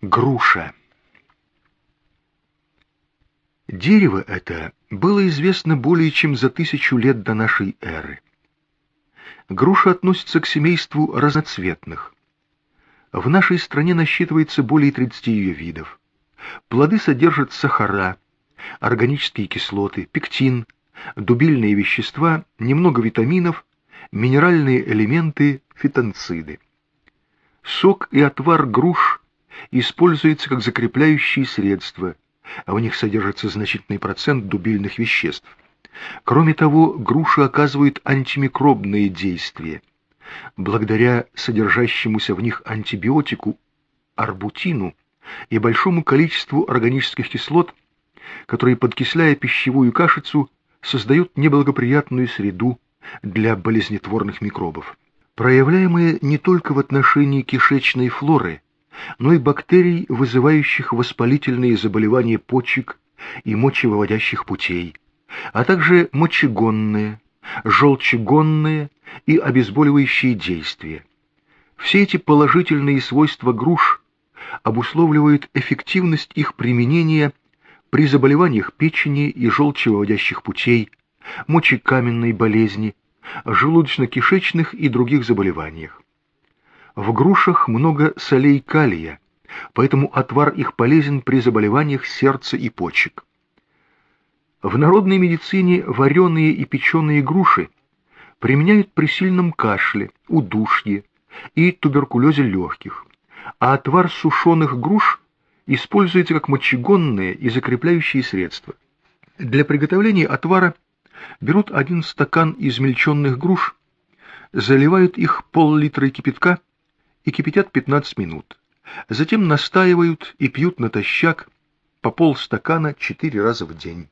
Груша. Дерево это было известно более чем за тысячу лет до нашей эры. Груша относится к семейству разноцветных. В нашей стране насчитывается более 30 ее видов. Плоды содержат сахара, органические кислоты, пектин, дубильные вещества, немного витаминов, минеральные элементы, фитонциды. Сок и отвар груш используется как закрепляющие средства, а в них содержится значительный процент дубильных веществ. Кроме того, груши оказывают антимикробные действия. Благодаря содержащемуся в них антибиотику арбутину и большому количеству органических кислот, которые, подкисляя пищевую кашицу, создают неблагоприятную среду для болезнетворных микробов, проявляемые не только в отношении кишечной флоры, но и бактерий, вызывающих воспалительные заболевания почек и мочевыводящих путей, а также мочегонные, желчегонные и обезболивающие действия. Все эти положительные свойства груш обусловливают эффективность их применения при заболеваниях печени и желчевыводящих путей, мочекаменной болезни, желудочно-кишечных и других заболеваниях. В грушах много солей калия, поэтому отвар их полезен при заболеваниях сердца и почек. В народной медицине вареные и печеные груши применяют при сильном кашле, удушье и туберкулезе легких, а отвар сушеных груш используется как мочегонное и закрепляющие средства. Для приготовления отвара берут один стакан измельченных груш, заливают их пол-литра кипятка и кипятят 15 минут. Затем настаивают и пьют натощак по полстакана 4 раза в день.